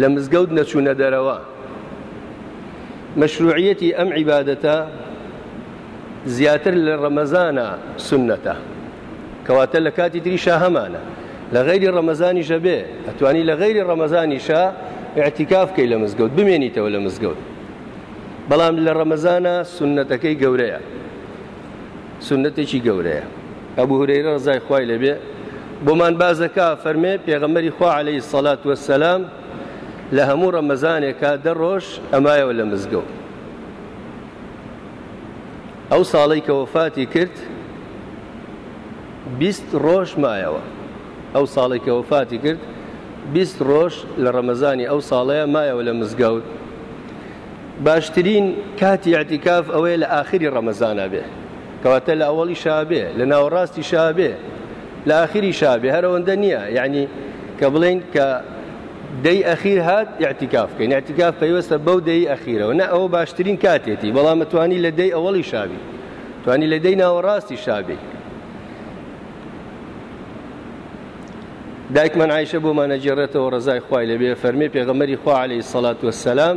لە مزگەوت نەچوونە دەرەوە مەشروعیەتی ئەم عیبادەتە زیاتر لە ڕەمەزانە سنەتە کەواتە لە کاتی تریشا هەمانە لە غیری ڕەمەزانیشە بێ ئەتوانی لە غیری ڕەمەزانیشە اعتیکاف کەی لە مزگەوت بمێنیتەوە لە مزگەوت بەڵام لە ڕەمەزانە سنەتەکەی گەورەیە سوننەتێکی گەورەیە ئەبو هورەیرە ڕزای خوای لەبێ بۆمان بازەکە فەرمێ پێغەمەری خوا عليهەی سەلات وەسەلام لە هەموو ڕەمەزانێکا دەڕۆژ ئەمایەوە لە مزگەوت ئەو ساڵی کە وەفاتی کرد بیست ڕۆژ مایەوە ئەو ساڵی کە وەفاتی کرد بیست ڕۆژ لە ڕەمەزانی ئەو ساڵەیە مایەوە لە مزگەوت باشترین کاتی ئەتیکاف ئەوەیە لە ئاخری ڕەمەزانا بێ کەواتە لە ئەوەڵی شابێ لە ناوەڕاستی شابێ لە ئاخری شابێ هەرەوەندە نییە یعنی کە بڵین کە دەی ئەخیر هات یاعتیکاف کە ناتیکاف پەیوەستە بەو دەی ئەخیرەوە نە ئەوە باشترین کاتێتی بەڵام توانی لە دەی ئەوەڵی شابی توانی لە دەی ناوەڕاستی شابی دایکمان عیشە بۆمان ئەگێڕێتەوە ڕزای خوای لەبێ فەرمی پێغەمەری خوا عليهەی سەلات وسلام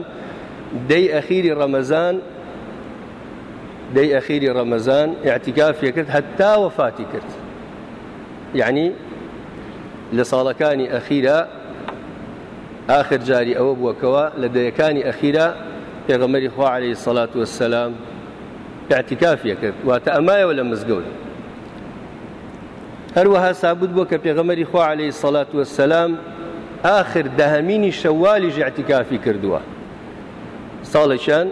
دەی ئەخیری ڕەمەزان دەی ئەخیری ڕەمەزان ئاعتیکافێ کرد هەتا وەفاتی کرد یعنی لە ساڵەکانی ئەخیرە آخر جاری ئەوە بووەکەوە لە دەیەکانی ئەخیرە پێغەمەری خوا عليهەی سەلات وسلام ئاعتیکافێ کرد واتە ئەمایەوە لە مزگەوت هەروەها سابوت بووە کە پێغەمبەری خوا علیە سەلات وسلام ئاخر دەهەمینی شەوالیش اعتکافی کردووە ساڵێکیان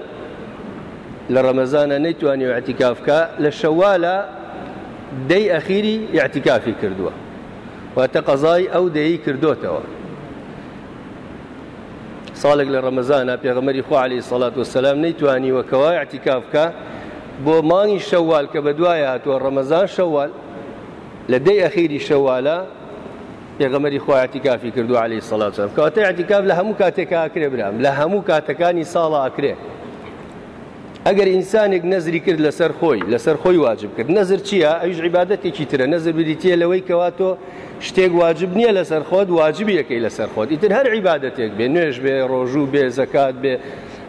لە ڕەمەزانە نەیتوانی و اعتکافکە لە شەوالە دەی ئەخیری اعتکافی کردووە واتە قەزای ئەو دەیی کردوتەوە ساڵێک لە ڕەمەزانە پێغەمەری خوا علی سەڵات وسلام نەیتوانی وەکەوە اعتکافکە بۆ مانگی شەوال کە بە دوایە هاتووە ڕەمەزان شەوال لە دەی ئەخیری شەوالە پێغەمەری خۆ ئەتیکافی کردو عليه سەڵات سلام کەواتە ئەتیکاف لە هەموو کاتێکا ئەکرێ برام لە هەموو کاتەکانی ساڵە ئەکرێ ئەگەر ئینسانێک نەزری کرد لەسەر خۆی لەسەر خۆی واجب کرد نەزر چییە ئەوش عیباەتێکی ترە نەزر بریتە لەوەی کەوا تۆ شتێک واجب نییە لەسەر خۆت واجب یەکەی لەسەر خۆت ئیتر هەر عیباەتێک بێ نوێژ بێ ڕۆژوو بێ زەکات بێ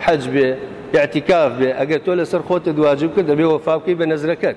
حەج بێ یاعتیکاف بێ ئەگەر تۆ لەسەر خۆتە دواجب کرد دەبێ وەفاوکەی بە نەزرەکەت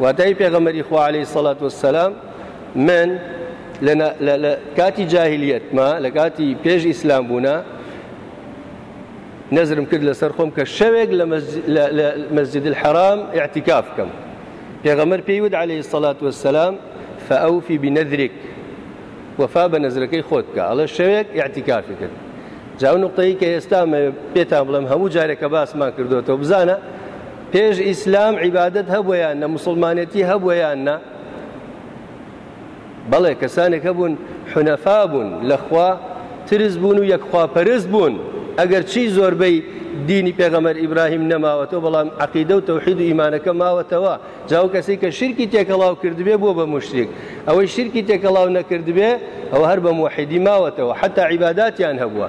واتای پێغەمەری خوا عليه سەڵات وسلام من لە کاتی جاهلیەتما لە کاتی پێش ئیسلام بوونە نەزرم کرد لەسەر خۆم کە شەوێک لە مەسجد الحرام اعتکاف بکەم پێغەمەر پێی ود عليه سەڵات وسلام فەوفی بنەذرێک وەفا بە نەزرەکەی خۆت بکە ئەڵە شەوێک اعتکافی کرد جاو نقطەی کە ئێستا پێتان بڵم هەموو جارێکە باسمان کردوێتەوە بزانە پێش ئیسلام عیبادەت هەبووە یان نە مسلمانێتی هەبووە یان نە بەڵێ کەسانێک هەبوون حونەفا بوون لەخوا ترس بوون و یەکخوا پەرست بوون ئەگەر چی زۆربەی دینی پێغەمەر ئیبراهیم نەماوەتەوە بەڵام عقیدە و تەوحید و ئیمانەکە ماوەتەوە جاو کەسی کە شیرکی تێکەڵاو کردبێ بووە بە مشتێک ئەوەی شیرکی تێکەڵاو نەکردبێ ئەوە هەر بە موحیدی ماوەتەوە حتا عیباداتیان هەبووە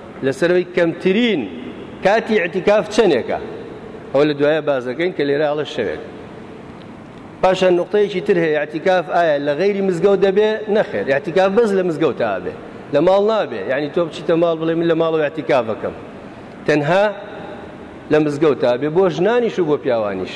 لەسەرەوەی کەمترین کاتی ئیعتیکاف چەنێکە ئەوە لە دوایە باس دەکەین کە لێرە ئەڵە شەوێک پاشان نقطەیەکی تر هەیە ئەتیکاف ئایا لە غیری مزگەوت دەبێ نەخێر ئەتیکاف بەس لە مزگەوت ئابێ لە ماڵ نابێ یعنی تۆ بچیتە ماڵ بڵێ من لە ماڵەوە ئەتیکاف بکەم تەنها لە مزگەوت ئابێ بۆ ژنانیش و بۆ پیاوانیش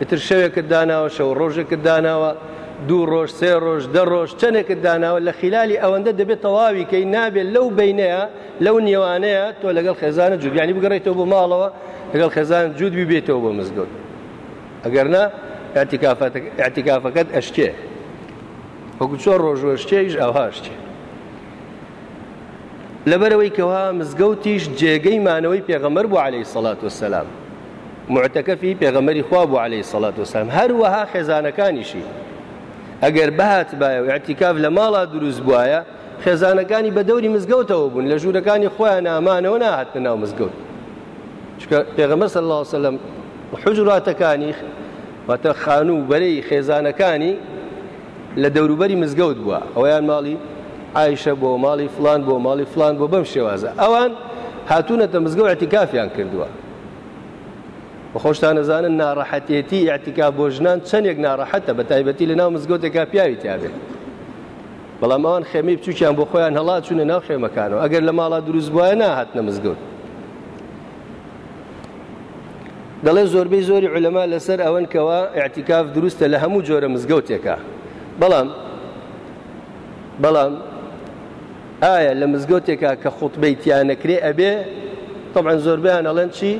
ئیتر شەوێکت داناوە شەو ڕۆژێکت داناوە دوو ڕۆژ سێ ڕۆژ دە ڕۆژ چەندێکت داناوە لە خلالی ئەوەندە دەبێت تەواوی کەی نابێت لەو بینەیە لەو نێوانەیە تۆ لەگەڵ خێزانە جوگیانی بگەڕێتەوە بۆ ماڵەوە لەگەڵ خێزان جوود ببێتەوە بۆ مزگەوت ئەگەر نا ئەتیکافەکەت ئەشتێ وەکو چۆن ڕۆژوەشتێش ئەوهاشتێ لەبەرەوەی کەوا مزگەوتیش جێگەی مانەوەی پێغەمەر بوو عليهەی سەڵات وسلام معتەکەفی پێغەمەری خوا بوو عليه سەڵات وسلام هەروەها خێزانەکانیشی ئەگەر بهاتبایە و ئەتیکاف لە ماڵا دروست بواە خێزانەکانی بە دەوری مزگەوتەوە بوون لە ژوورەکانی خۆیان نامانەوە نهاتنە ناو مزگەوت چکە پێغەمە سەر الله وسلم حجراتەکانی واتە خانوو بەرەی خێزانەکانی لە دەوروبەری مزگەوت بووە ئەویان ماڵی ئایشە بۆ ماڵی فلان بۆ ماڵی فلان بۆ بەم شێوازە ئەوان هاتوونەتە مزگەوت ئەتیکافیان کردووە خۆشتان ئەزانن ناڕەحەتێتی ئاعتیکا بۆ ژنان چەندێک ناڕەحەتە بە تایبەتی لە ناو مزگەوتێکا پیاوی تابێت بەڵام ئەوان خێمی بچووکیان بۆ خۆیان هەڵا چوونە ناو خێمەکانەوە ئەگەر لە ماڵا دروست بواە ناهات نە مزگەوت دەڵێ زۆربەی زۆری علەما لەسەر ئەوەن کەەوە ئاعتیکاف دروستە لە هەموو جۆرە مزگەوتێکە بەڵام بەڵام ئایا لە مزگەوتێکا کە خوتبەی تیا نەکرێ ئەبێ طبعا زۆربیان ئەڵێن چی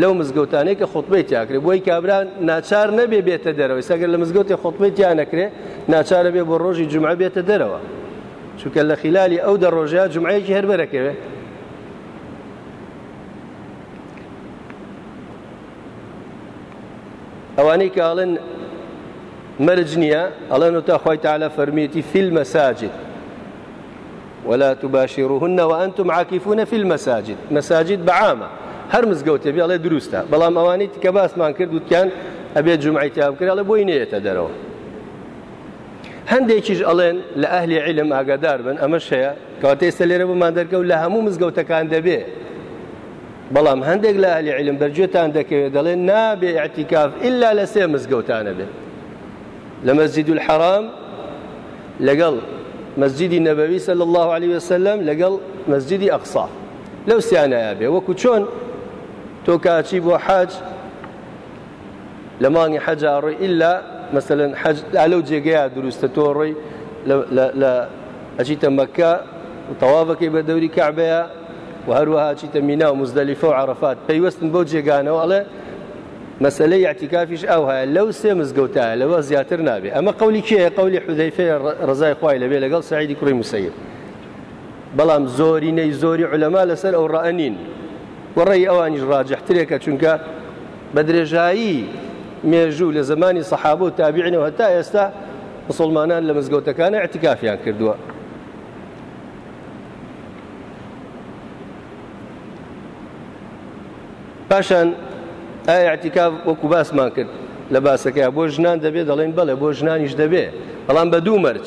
لەو مزگەوتانەی کە خوتبەی تیاکرێ بۆی کابرا ناچار نەبێ بێتە دەرەوە سەگەر لە مزگەوتی خوتبەی تیا نەکرێ ناچارە بێ بۆ ڕۆژی جمعە بێتە دەرەوە چونکە لە خلالی ئەو دە ڕۆژە جمعەیەکی هەربەرەکەوێت ئەوانەی کە ئەڵێن مەرج نییە ئەڵێن و تا خۆی تاالە فەرمیێتی فیلمە ساجد ولا تباشرهن وأنتم عاكفون في المساجد مساجد بعامة هەر مزگەوتێ بێ ئەڵێ دروستە بەڵام ئەوانەی تکە باسمان کرد وتیان ئەبێت جمعی تیاب کرد ئەڵێ بۆی نێتە دەرەوە هەندێکیش ئەڵێن لە ئەهلی علم ئاگادار بن ئەمە شەیە کەواتە ئێستا لێرە بمان دەرکەوت لە هەموو مزگەوتەکان دەبێ بەڵام هەندێک لە ئەهلی عیلم بەرگوێتان دەکەوێت دەڵێن نابێ ئیعتیکاف ئیلا لە سێ مزگەوتانە بێت لە مەسجد الحرام لەگەڵ مەسجدی نەبەوی صلی الله عليه وسلم لەگەڵ مەسجدی ئەقسا لەو سیانایە بێ وەکو چۆن تۆ کاچی بۆ حاج لە مانگی حەج ئەڕۆی ئیلا مەسەلەن حەج لا لەو جێگەیە دروستە تۆ ڕۆی لە ئەچیتە مەکە تەواڤەکەی بە دەوری کەعبەیە و هەروەها چیتە مینا و مزدەلیفە و عرفات پەیوەستن بەو جێگانەوە ئەڵێ مەسلەی یاعتیکافیش ئەو هەیە لەو سێ مزگەوتە لەوە زیاتر نابێ ئەمە قولی کێ قولی حودەیفێ ڕزای خوای لەبێ لەگەڵ سعیدی کوڕی موسەیب بەڵام زۆرینەی زۆری علەما لەسەر ئەو ڕەنین وەڕێی ئەوانیش ڕاجحترێکە چونکە بە درێژایی مێژوو لە زمانی سەحابە و تابیعینەوە هەتا ئێستا مسلمانان لە مزگەوتەکان اعتکافیان کردووە پاشان ئاعتیکاف وەکو باسمان کرد لە باسەکە بۆ ژنان دەبێت دەڵێن بەڵێ بۆ ژنانیش دەبێت بەڵام بە دوو مەرج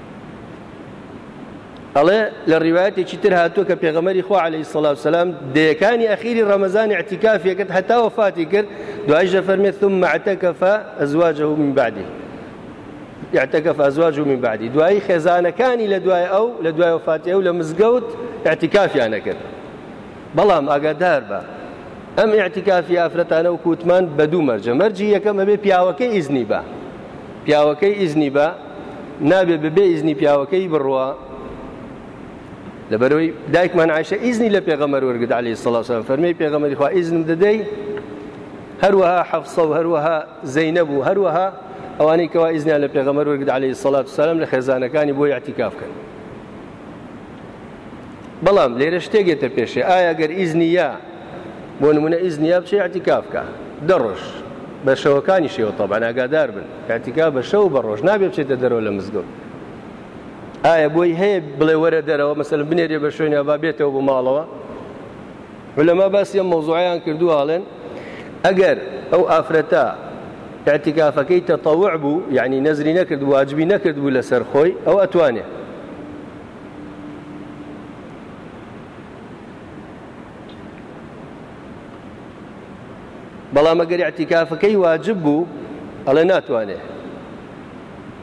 ئەڵێ لە ڕیواەتێکی تر هاتووە کە پێغەمەری خوا عليه سلااو سلام دەیەکانی ئەخیری ڕەمەزانی عتیکافیەکەت هەتا وفاتی کرد دوایش لە فەرمێت ثم معتەکەفە ئەزواجه من بعدی اعتكف أزواجه من بعدی دوایی خێزانەکانی لە دوای ئەو لە دوای وفاتی ئەو لە مزگەوت اعتیکافیانە کرد بەڵام ئاگادار بە ئەم اعتیکافی ئافرەتانە و کووتمان بە دوو مەرجە مەرجی یەکەمە بێ پیاوەکەی ئیزنی بە پیاوەکەی ئیزنی بە نابێ بە بێ ئیزنی پیاوەکەی بڕوا لەبەرەوەی دایکمان عیشە ئیزنی لە پێغەمەر وەرگت عليه سڵاسان فەرمی پێغەمەری خوا ئیزنم دەدەی هەروەها حەفسە و هەروەها زەینە بوو هەروەها ئەوانەی کەوا ئیزنیان لە پێغەمەر وەرگت عليه سڵات سلام لە خێزانەکانی بۆ یاعتیکاف بکەن بەڵام لێرە شتێکێتە پێشێ ئایا گەر ئیزنی یا بۆ نمونە ئیزنیا بچێ ئەتیکاف بکە دە ڕۆژ بە شەوەکانی شێوە تەبان ئاگادار بن ئەتیکا بە شەو بە ڕۆژ نابێ بچێتە دەرەوە لە مزگەوت ئایا بۆی هەیە بڵێ وەرە دەرەوە مەسەل بنێرێ بە شوێنە با بێتەوە بۆ ماڵەوە لەما باسی ئەم مۆزوعیان کردوواڵێن ئەگەر ئەو ئافرەتە اعتکافەکەی تەتەوع بوو یعنی نەزری نەکرد واجبی نەکرد بوو لەسەر خۆی ئەو ئەتوانێت بەڵام ئەگەر اعتیکافەکەی واجب بوو ئەڵێ ناتوانێ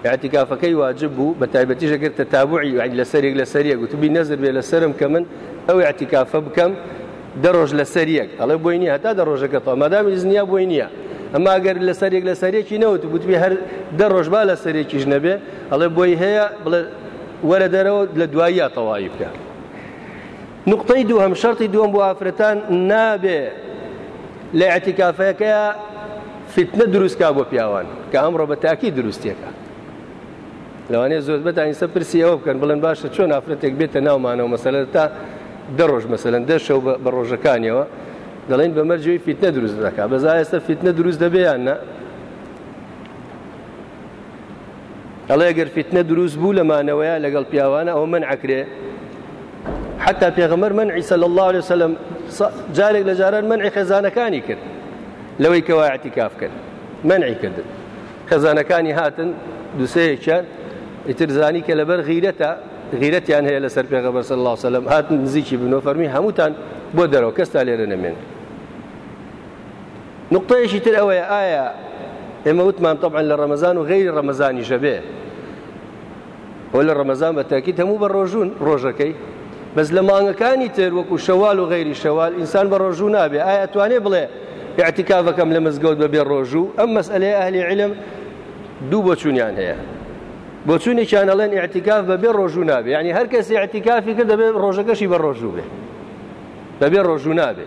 اعتیکافەکەی واجب بوو بە تایبەتیش ئەگەر تەتابعی یعنی لە سەرێک لە سەریەک وتبی نەزر بێ لە سرم کە من ئەو اعتیکافە بکەم دە ڕۆژ لە سەریەک ئەڵێ بۆی نیە هەتا دە ڕۆژەکە تۆ مادام ئیزنیا بۆی نییە ئەما گەر لە سەرێک لە سەرێکی نەوت گوتبی هەر دە ڕۆژ با لە سەرێکیش نەبێ ئەڵێ بۆی هەیە بڵێ وەرە دەرەوە لە دواییە تەواوی بکە نوقتەی دووهەم شەرتی دووەم بۆ ئافرەتان نابێ لە ئەتیکافەکەیە فتنە دروستکە بۆ پیاوان کە ئەمڕۆ بە تاکی دروستێکە لەوانەیە زۆر بەدا ئینسە پرسی ئەوە بکەن بڵێن باشە چۆن ئافرەتێک بێتە ناومانەوە مەسەلە تا دەڕۆژ مەسەن دەشەو بە ڕۆژەکانیەوە دەڵێن بە مەرجەوەی فیتنە دروست دەکات بەزا ئێستا فیتنە دروست دەبێیان نە ئەڵێ گەر فیتنە دروست بوو لە مانەوەیە لەگەڵ پیاوانە ئەوە مەنع ئەکرێ حتی پێغەمبەر منعی صلی الله علیه وسلم جارێک لە جاران منعی خێزانەکانی کرد لەوەی کەوا اعتکاف کرد منعی کردن خێزانەکانی هاتن دوسەیەکیان ئیتر زانی کە لەبەر غیرەتە غیرەتیان هەیە لەسەر پێغەمبەر صلی الله علیه وسلم هاتن نزیکی بنۆ فەرمی هەمووتان بۆ دەرەوە کەستا لێرە نەمێن نوقتەیەکی تر ئەوەیە ئایا ئێمە وتمان تەبعەن لە ڕەمەزان و غەیری ڕەمەزانیش هەبێ و لە ڕەمەزان بە تاکید هەموو بە ڕۆژون ڕۆژەکەی بەس لە مانگەکانی تر وەکو شەوال و غەیری شەوال ئینسان بە ڕۆژوو نابێ ئایا توانێ بڵێ اعتکافەکەم لە مزگەوت بەبێ ڕۆژوو ئەم مەسئلەیە ئەهلی علم دوو بۆچوونیان هەیە بۆچوونێکیان ئەڵێن اعتکاف بەبێ ڕۆژوو نابێ ینی هەر کەسی اعتکافی کرد دەبێت ڕۆژەکەشی بە ڕۆژوو بێ بەبێ ڕۆژوو نابێ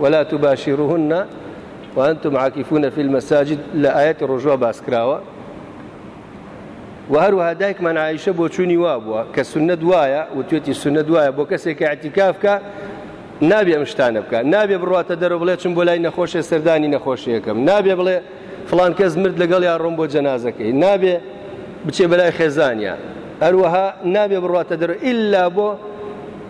ولا تباشروهن وانتم عاکفون فی المساجد لە ئاەتی ڕۆژوە باس کراوە و هەروەها دایکمان عیشە بۆ چووی وا بووە کە سنە دوایە و توێتی سنە دوایە بۆ کەسێک ئەتیکافکە نابێ ئەم شتانە بکە نابێ بڕاتە دەرە بڵێ چم بۆ لای نەخۆشێ سەردانی نەخۆشیەکەم نابێ بڵێ فلان کەس مرد لەگەڵ یا ڕۆم بۆ جەنازەکەی نابێ بچێ بەلای خێزانە هەروەها نابێ بڕاتە دەرە ئللا بۆ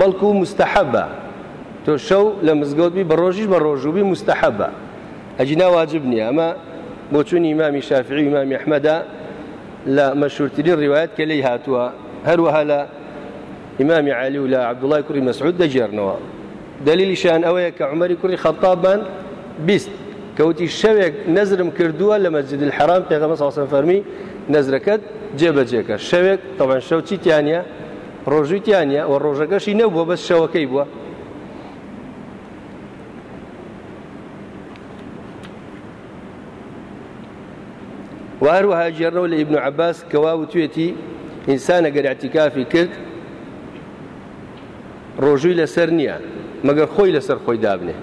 بەڵکو موستەحەبە تۆ شەو لە مزگەوت بی بە ڕۆژیش بە ڕۆژوو بی موستەحەبە ئەگینا واجب نییە ئەمە بۆچوونی ئیمامی شافعی و ئیمامی ئەحمەدە لە مەشهورترین ڕیوایەت کە لێی هاتووە هەروەها لە ئیمامی عالی و لە عەبدوڵای کوڕی مەسعود دەگێرنەوە دلیلیشیان ئەوەیە کە عمەری کوڕی خەتابان بیست کەوتی شەوێک نەزرم کردووە لە مەسجد الحرام پێغەمە ساسم فەرمی نەزرەکەت جێبەجێکە شەوێک تەوان شەو چیتیانە ڕۆژووی تیا نییە و ڕۆژەکەشی نەبووە بەس شەوەکەی بووە و هەروەها جێڕەوە لە ئیبن عباس کەوا وتوێتی ئینسانە گەراتیکافی کرد ڕۆژووی لەسەر نییە مەگەر خۆی لەسەر خۆی دابنێ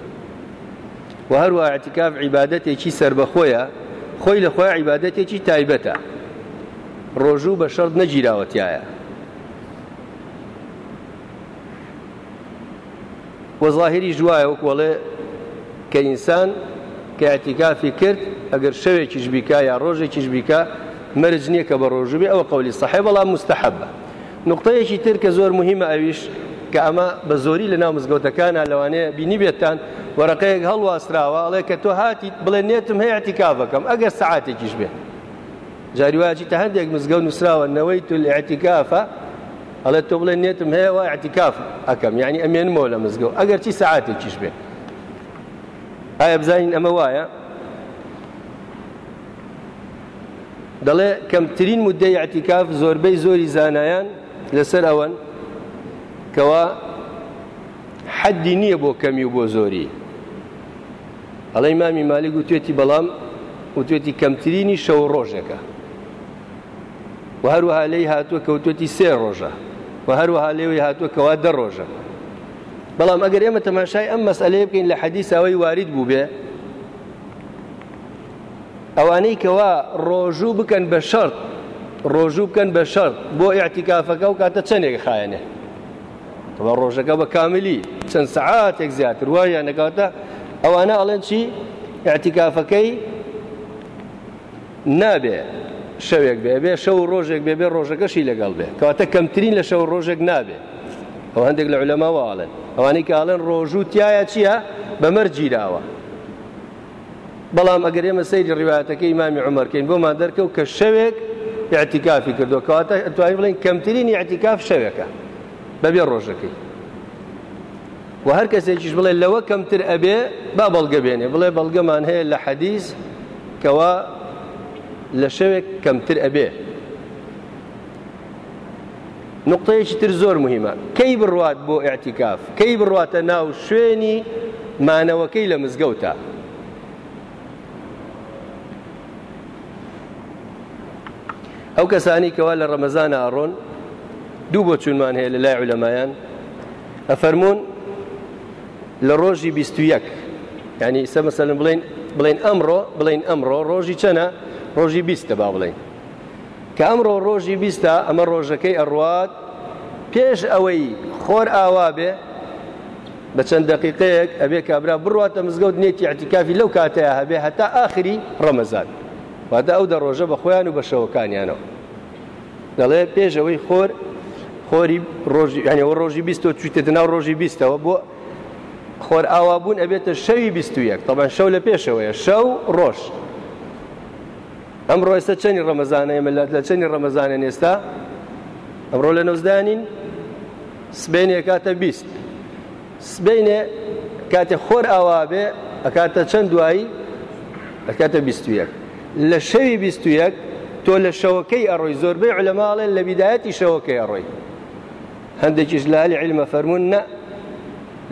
و هەروە عتیکاف عیباەتێکی سربەخۆیە خۆی لە خۆی عیباەتێکی تایبەتە ڕۆژوو بە شەرت نەگیراوە تیایا. وە زاهیریش وایە وەکو ئەڵێ کە ئینسان کە اعتیکافی کرد ئەگەر شەوێکیش بیکا یا ڕۆژێکیش بیکا مەرج نییە کە بە ڕۆژوو بێ ئەوە قەولی صحیح بەڵام مستحبە نقطەیەکی تر کە زۆر مهمە ئەویش کە ئەمە بە زۆری لە ناو مزگەوتەکانە لەوانەیە بینی بێتان وەرەقەیەک هەڵواسراوە ئەڵێ کە تۆ هاتیت بڵێ نێتم هەیە اعتیکافەکەم ئەگەر سعاتێکیش بێت جاری وایە چیتە هەندێک مزگەوت نووسراوە نەوەیت الاعتکافە ئەڵێت تۆ بڵێ نێتم هەیە و اعتکاف ئەکەم یعنی ئەمێنمەوە لە مزگەوت ئەگەر چی سەعاتێکیش بێت ئایا بزانین ئەمە وایە دەڵێ کەمترین مدەی اعتکاف زۆربەی زۆری زانایان لەسەر ئەوەن کەوا حەدی نییە بۆ کەمی و بۆ زۆری ئەڵێ ئیمامی مالیک وتێتی بەڵام وتێتی کەمترینی شەو ڕۆژێکە و هەروەها لێی هاتووە کەوتێتی سێ ڕۆژە و هەروەها لێوەی هاتووە کەوا دە ڕۆژە بەڵام ئەگەر ئێمە تەماشای ئەم مەسئلەیە بکەین لە حەدیساوەی وارد بوو بێ ئەوانەی کەوا ڕۆژوو بکەن بە شەرت ڕۆژوو بکەن بە شەرت بۆ ئاعتیکافەکە و کاتە چەندێک خایەنێ بە ڕۆژەکە بە کاملی چەند سەعاتێک زیاتر وایە نەکاتە ئەوانە ئەڵێن چی ئەتیکافەکەی نابێ شەوێک بێ بێ شەو ڕۆژێک بێ بێ ڕۆژەکەشی لەگەڵ بێ کەواتە کەمترین لە شەو ڕۆژێک نابێ ئەو هەندێک لە علەماواڵێن ئەوانەی کاڵێن ڕۆژوو تایە چییە بەمەر گیراوە بەڵام ئەگەر ئێمە سەیری ڕیواەتەکەی مامی عمرکەین بۆمان دەرکەوت کە شەوێک یاعتیکافی کردو کەواتە ئەتوانی بڵین کەمترین یاعتیکاف شەوێکە بەبێ ڕۆژەکەی و هەر کەسێکیش بڵێ لەوە کەمتر ئەبێ با بەڵگە بێنێ بڵێ بەڵگەمان هەیە لە حەدیز کەوا لە شەوێک کەمتر ئەبێ نوقتەیەکی تر زۆر موهیمە کەی بڕوات بۆ ئیعتیکاف کەی بڕواتە ناو شوێنی مانەوەکەی لە مزگەوتە ئەو کەسانی کەوا لە ڕەمەزان ئاڕۆن دوو بۆ چونمان هەیە لە لای علەمایان ئەفەرمونون لە ڕۆژی بیستویەک ینی ئسە مەسەن بڵین بڵین ئەمڕۆ بڵین ئەمڕۆ ڕۆژی چەنە ڕۆژی بیستە با بڵین کە ئەمڕۆ ڕۆژی بیستە، ئەمە ڕۆژەکەی ئەڕوات، پێش ئەوەی خۆر ئاوا بێ بە چەند دەقیقەیەک ئەبێ کابرا بڕواتە مزگەوت نێتی ئەتیکافی لەو کاتەیە هەبێ هەتا ئاخری ڕەمەزان واتە ئەو دە ڕۆژە بە خۆیان و بە شەوەکانیانەوە دەڵێ پێشەوەی خۆر خۆری ڕۆژی یانەوە ڕۆژی بیست و چویتە ناو ڕۆژی بیستەوە بۆ خۆر ئاوابوون ئەبێتە شەوی بیست و یەک تەبەن شەو لە پێشەوەیە شەو ڕۆژ ئەمڕۆ ئێستا چەنی ڕەمەزانە ئێمە لە چەنی ڕەمەزانە نێستا ئەمڕۆ لە نۆزدانین سبینێ کاتە بیست سبینێ کاتێ خۆر ئاوا بێ ئەکاتە چەند دوایی ئەکاتە بیست یەک لە شەوی بیست یەک تۆ لە شەوەکەی ئەڕۆی زۆربەی علەماڵێن لە بیدایەتی شەوەکەی ئەڕۆی هەندێکیش لە ئەهلی عیلم فەرموون نە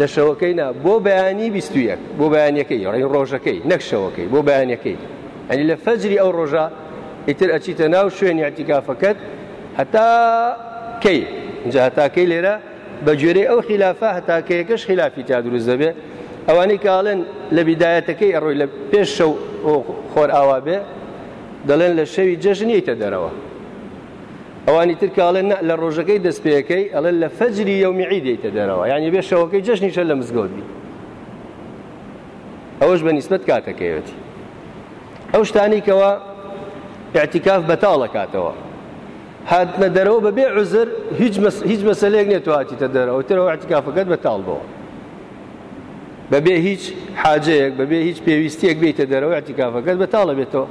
لە شەوەکەی نا بۆ بەیانی بیست و یەک بۆ بەیانەکەی ڕێی ڕۆژەکەی نەک شەوەکەی بۆ بەیانەکەی ئەنی لە فەجری ئەو ڕۆژە ئیتر ئەچیتە ناو شوێنی ئەتیکافەکەت هەتا کەی جا هەتاکەی لێرە بە گوێرەی ئەو خلافە هەتاکەیەکەش خلافی تا دروست دەبێ ئەوانەی کاڵێن لە بیدایەتەکەی ئەڕۆی لە پێش شەو خۆر ئاوا بێ دەڵێن لە شەوی جەژنیتە دەرەوە ئەوانی تر کە ئەڵێن لە ڕۆژەکەی دەست پێەکەی ئەڵێ لە فەجری یومی عیدێتە دەرەوە یعنی بێ شەوەکەی جەژنیشە لە مزگەوت بی ئەوەش بە نیسبەت کاتەکەیەتی ئەو شتانی کەەوە اعتیکاف بەتاڵەکاتەوە هاتنە دەرەوە بە بێ عزر هیچ مەسلەیەک نێت هاتیتە دەرەوە ترەوە اعتیکافەکەت بەتاڵ بەوە بەبێ هیچ حاجەیەک بەبێ هیچ پێویستیەک بیتە دەرەوە اعتیکافەکەت بەتاڵە بێتەوە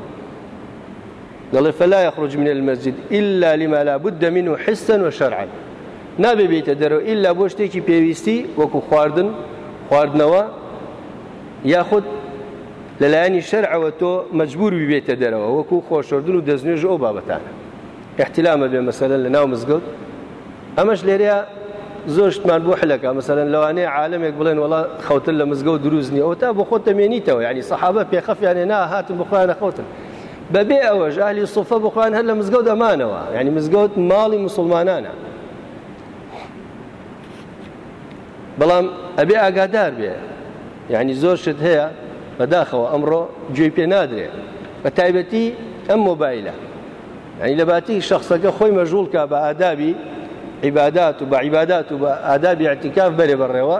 دەڵێ فلا یخرج من المسجد الا لما لا بد منه حسا وشرعا نابێ بێتە دەرەوە ئللا بۆ شتێکی پێویستی وەکو خواردن خواردنەوە یاخود لەلایەنی شەرعەوە تۆ مجبور ببێتە دەرەوە وەکو خۆشردن و دەستنوێژ ئەو بابەتانە احتلامە بێ مەسەلەن لە ناو مزگەوت ئەمەش لێرەیە زۆر شتمان بۆ حلەکە مەسەرەن لەوانەیە عالمێک بڵێن وڵا خەوتن لە مزگە و دروست نییەوە تا بۆ خۆت دەمێنیتەوە ینی سەحابە پێخەفیانێ نا هاتن بخوایانە خەوتن بە بێ ئەوەش ئەهلی سوفە بۆ خۆیان هەر لە مزگەوت ئەمانەوە یعنی مزگەوت ماڵی مسلمانانە بەڵام ئەبێ ئاگادار بێ یعنی زۆر شت هەیە بەداخەوە ئەمڕۆ گوێی پێ نادرێ بە تایبەتی ئەم مۆبایلە ئەی لە باتی شخصەکە خۆی مەژوولکە بە ئادابی عیبادات و بە عیبادات و بە ئادابی عتیکاف بەرێ بەڕێوە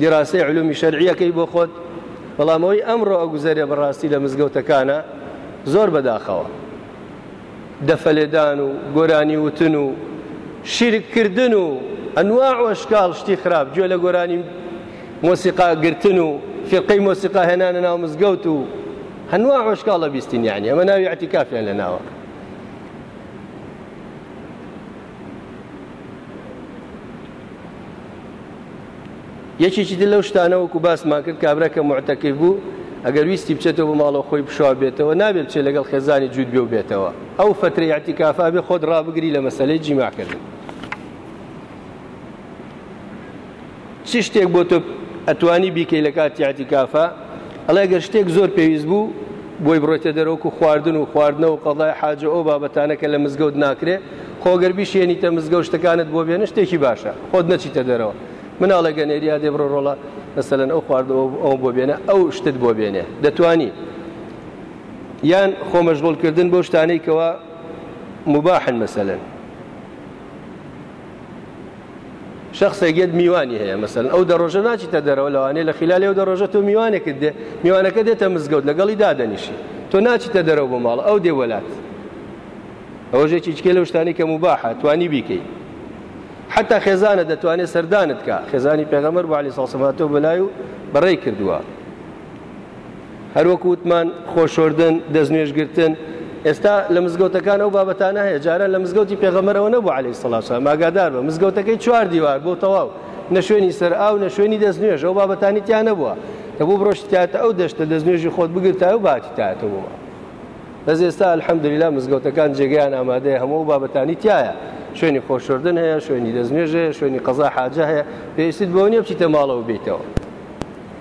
دیراسەی علومی شەرعیەکەی بۆ خۆت بەڵام ئەوەی ئەمڕۆ ئەگوزەرێ بەڕاستی لە مزگەوتەکانە زۆر بەداخەوە دەفەلێدان و گۆرانی وتن و شیرکردن و ئەنواع و شکاڵ شتی خراپ گوێ لە گۆرانی مۆسیقا گرتن و فقەی مۆسیقا هێنانە ناو مزگەوت و هەنوا هۆشکاڵە بیستین یعنی ئەمە ناوی عتیکافیان لە ناوە یەکێکی دی لەو شتانە وەکو باسمان کرد کابرا کە معتەکیف بوو ئەگەر ویستی بچێتەوە بۆ ماڵەوە خۆی بشوا بێتەوە نابێت بچێت لەگەڵ خێزانی جوود بێ و بێتەوە ئەو فتری عتیکافا بێ خۆت ڕابگری لە مەسلەی جیماکردن چ شتێک بۆ تۆ ئەتوانی بیکەی لە کاتی عتیکافە ئەڵێ گەر شتێک زۆر پێویست بوو بۆی بڕۆیتە دەرەوەکو خواردن و خواردنە و قەڵای حاجە ئەو بابەتانە کە لە مزگەوت ناکرێ خۆگەر بیشێنیتە مزگە و شتەکانت بۆ بێنە شتێکی باشە خۆت نەچیتە دەرەوە مناڵێگە نێریا دێ بڕۆ ڕۆڵە مەسەن ئەو خواردەوە ئەو بۆ بێنە ئەو شتت بۆ بێنێ دەتانی یان خۆمەشغولکردن بۆ شتانەی کەەوە مباحن مەسەن شەخسێک یەت میوانی هەیە مەسەن ئەو دەڕۆژە ناچیتە دەرەوە لەوانێ لە خلالی و دەڕۆژە تۆ میوانێکت دێ میوانەکە دێتە مزگەوت لەگەڵی دادەنیشی تۆ ناچیتە دەرەوە بۆ ماڵ ئەو دێ وەلات ئەوژێکی چکێ لە شتانی کە مباحە توانی بیکەی حتا خێزانە دەتوانێت سەردانت کە خێزانی پێغەمەر بۆ علی ساسەماتۆ بەلای و بەڕێ کردووە هەروەکو وتمان خۆشۆردن، دەستنوێژ گرتن، ئێستا لە مزگەوتەکان ئەو بابەتانە هەیە، جاران لە مزگەوتی پێغەمبەر ئەوە نەبوو عەلەیهی سڵاو وسەلام، ئاگادار بە مزگەوتەکەی چوار دیوار بۆ تەواو، نە شوێنی سەر ئاو، نە شوێنی دەستنوێژ، ئەو بابەتانی تیا نەبووە، دەبوو بڕۆشتایەتە ئەو دەشتە دەستنوێژی خۆت بگرتایە و بهاتیتایەتەوە. بەس ئێستا الحمدللە مزگەوتەکان جێگەیان ئامادەیە هەموو ئەو بابەتانی تایە، شوێنی خۆشۆردن هەیە، شوێنی دەستنوێژ هەیە، شوێنی قەزای حاجە هەیە، پێویستت بەوە نییە بچیتە ماڵەوە و بێیتەوە.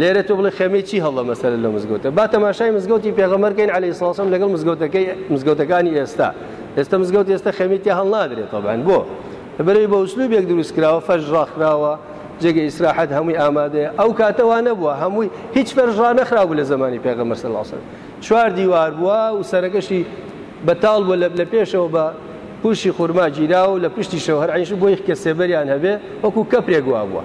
لێرە تۆ بڵێ خێمەی چی هەڵە مەسەر لە مزگەوتە با تەماشای مزگەوتی پێغەمەرکەین علی سڵاسم لەگەڵ مزگەوتەکەی مزگەوتەکانی ئێستا ئێستا مزگەوت ئێستا خێمی تیا هەڵ نادرێت تەبان بۆ بەرەی بە ئوسلوبێک دروست کراوە فەرش ڕاخراوە جێگە ئیسراحەت هەمووی ئامادەیە ئەو کاتەوە نەبووە هەمووی هیچ فەرژڕا نەخرابوو لە زمانی پێغەمەر سەلاسن چوار دیوار بووە و سەرەکەشی بەتاڵ بووە لە پێشەوە بە پوشی خورما گیرا و لە پشتی شەوهر عیش بۆی کە سێبەریان هەبێ وەکو کەپرێک وا بووە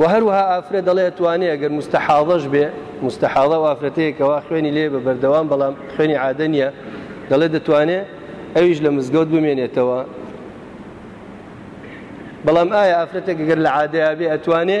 و هەروها ئافرەت دەڵێ توانێ ئەگەر مستەحاڵەش بێ مستەحاڵە و ئافرەتەیەکەوە خوێنی لێ بە بەردەوام بەڵام خوێنی عادە نییە دەڵێ دەتوانێ ئەویش لە مزگەوت بمێنێتەوە بەڵام ئایا ئافرەتێک گەر لە عادەیە بێ ئەتوانێ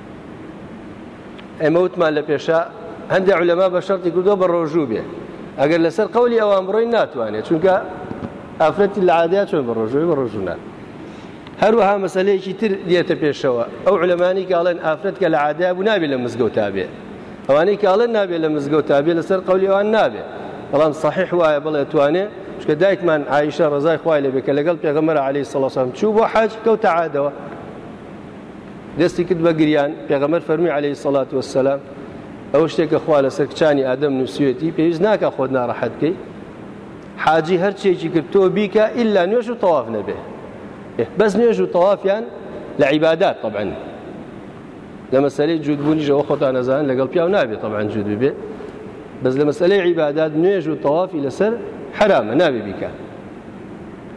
ئێمە وتمان لە پێشە هەندێک علەما بە شەرتی کردو بە ڕۆژوو بێ ئەگەر لەسەر قولی ئەوان بڕۆین ناتوانێت چونکە ئافرەتی لە عادیا چۆن بە ڕۆژووی بە ڕۆژوونە هەروەها مەسلەیەکی تر دێتە پێشەوە ئەو علەمانی کاڵێن ئافرەت کە لە عادیا بوو نابێت لە مزگەوتا بێ ئەوانەی کاڵێن نابێت لە مزگەوتا بێ لەسەر قولی ئەوان نابێت بەڵام صحیح وایە بڵێ توانێ چکە دایکمان عیشە ڕزای خوای لەبێ کە لەگەڵ پێغەمەر علی سەڵسان چوو بۆ حەج کەوتە عادەوە دەستی کرد بە گریان پێغەمەر فەرمی عليه سەلات وسلام ئەوە شتێکە خوا لەسەر کچانی ئادەم نووسویەتی پێویست ناکە خۆت ناڕەحەت بکەی حاجی هەرچێکی کرد تۆ بیکە ئللا نوێژ و تەواف نەبێ بەس نوێژ و تەوافیان لە عیبادات طبعا لە مەسلەی جوودبوونیشەوە خۆتان نەزان لەگەڵ پیاو نابێت طبعا جوود ببێ بەس لە مەسلەی عیبادات نوێژ و تەوافی لەسەر حرامە نابێ بیکە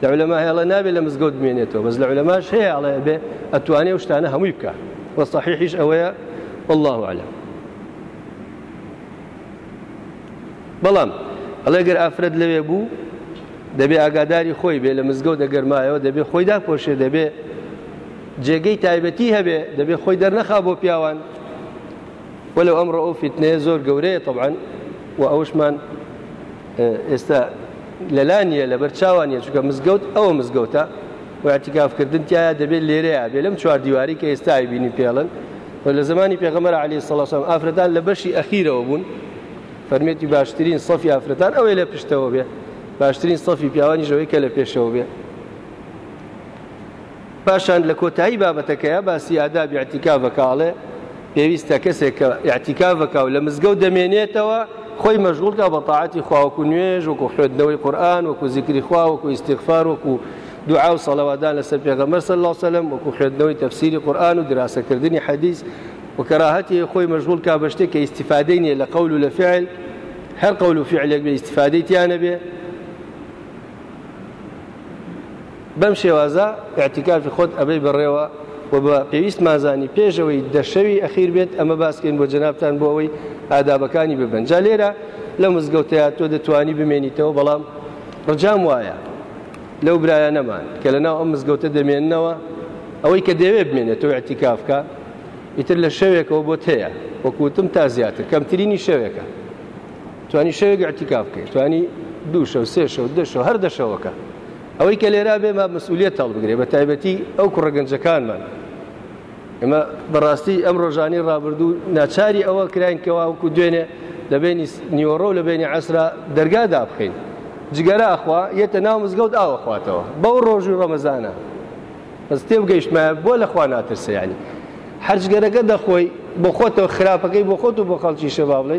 لە علەما هێڵە نابێت لە مزگەوت بمێنێتەوە بەس لە علەماش هەیە ئەڵێ بێ ئەتوانێ و شتانە هەمووی بکە وە صحیحیش ئەوەیە والله علم بەڵام ئەڵێ گەر ئافرەت لەوێ بوو دەبێ ئاگاداری خۆی بێ لە مزگەوت دەگەر مایەوە دەبێ خۆی داپۆشێ دەبێ جێگەی تایبەتی هەبێ دەبێ خۆی دەرنەخا بۆ پیاوان وەلو ئەمڕۆ ئەو فیتنەیە زۆر گەورەیە طبعاً و ئەوشمان ئێستا لەلا نییە لەبەر چاوان نیە چکە مزگەوت ئەوە مزگەوتە وعتیکافکردن تایە دەبێت لێرەیە بێ لەم چوار دیواری کە ئێستا بینی پێڵن لە زمانی پێغەمەر علی سەڵسان ئافرەتان لە بەشی ئەخیرەوە بوون فەرمێتی باشترین سەفی ئافرەتان ئەوەی لە پشتەوە بێ باشترین سەفی پیاوانیشەوەی کە لە پێشەوە بێ پاشان لە کۆتایی بابەتەکەیا باسی ئادابی ئەعتیکافەکە ئەڵێ پێویستە کەسێک کە ئەعتیکافەکە و لە مزگەوت دەمێنێتەوە خۆی مەشغولکە بە تاعاتی خواوەکو نوێژ وەکو خوێندنەوەی قورآن وەکو زیکری خوا وەکو ئیسیغفار وەکو دوعا و سەڵەوادان لەسەر پێغەمبەر صلی الله سلم وەکو خوێندنەوەی تەفسیری قورآن و دراسەکردنی حەدیث و کەراهەتی خۆی مەشغول کا بە شتێک کە ئیسیفادەی نییە لە قەول و لە فعل هەر قەول و فعلێک بێ ئیسیفادەی تیانە بێ بەم شێوازە ئیعتیکافی خۆت ئەبەی بەڕێوە و بە پێویستمان زانی پێش ئەوەی دە شەوی ئەخیر بێت ئەمە باسکەین بۆ جەنابتان بۆ ئەوەی ئادابەکانی ببن جا لێرە لە مزگەوتەیە تۆ دەتوانی بمێنیتەوە بەڵام ڕجام وایە لەو برایانەمان کە لە ناو ئەم مزگەوتە دەمێننەوە ئەوەی کە دەوێ بمێنێت تۆ ئەتیکافکە ئیتر لە شەوێکەوە بۆت هەیە وەکوتم تا زیاتر کەمترینی شەوێکە توانی شەوێک ئەتیکاف بکەیت توانی دوو شەو سێ شەو دە شەو هەر دەشەوەکە ئەوەی کە لێرا بێ ما مسئولیت هەڵبگرێ بە تایبەتی ئەو کوڕە گەنجەکانمان ئمە بەڕاستی ئەم ڕۆژانی ڕابردوو ناچاری ئەوە کراین کەوا وکو دوێنێ لە بینی نیۆڕۆ لە بینی عسرا دەرگا دابخین جگەرە ئەخوا یەتە ناو مزگەوت ئاوەخواتەوە بەو ڕۆژوی ڕەمەزانە بەس تێ بگەیشتمە بۆ لەخوا ناترسە ینی هەرجگەرەکە دەخۆی بۆ خۆتەوە خراپەکەی بۆ خۆت و بۆ خەڵکی شەبا بڵێ